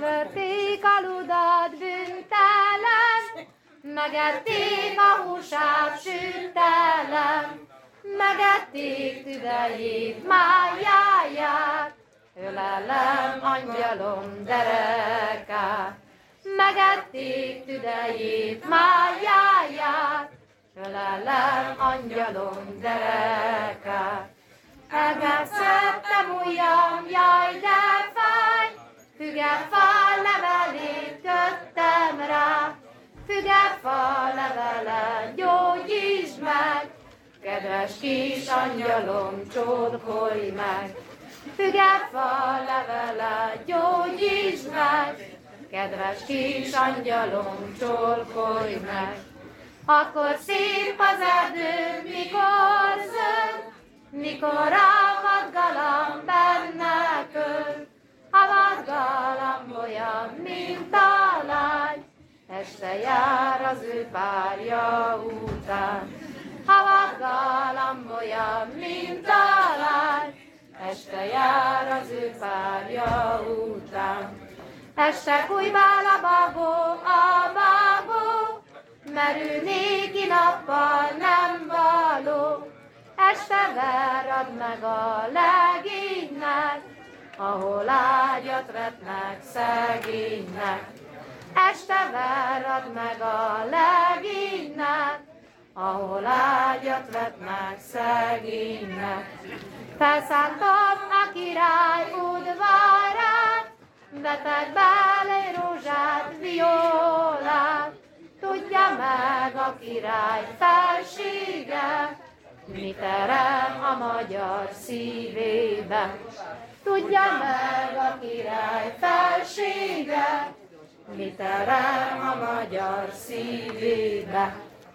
Megverték a ludat büntelen, megették a húsát sütelen, megették tüdejét, májáját, ölelem angyalom derekát. Megették tüdejét, májáját, ölelem angyalom derekát. Elmetszettem ujjam, jaj, de fáj, Fügefa levelét Fügefa levele, gyógyítsd meg, Kedves kis angyalom, csókolj meg. Fügefa levele, gyógyítsd meg, Kedves kis angyalom, csókolj meg. Akkor szép az erdő, mikor zöld, mikor a vadgalam benne költ, a vadgalam olyan, mint a este jár az ő párja után. A vadgalam olyan, mint a lány, este jár az ő párja után. Este kújvál a bagó, a bagó, merül néki nappal nem való, este verad meg a legénynek, ahol ágyat vetnek szegénynek. Este verad meg a legénynek, ahol ágyat vetnek szegénynek. Felszálltott a király udvarát, vetett bele rózsát, violát, tudja meg a király felsége, mi terem a magyar szívébe. Tudja meg felsége, mi terem a magyar szívébe.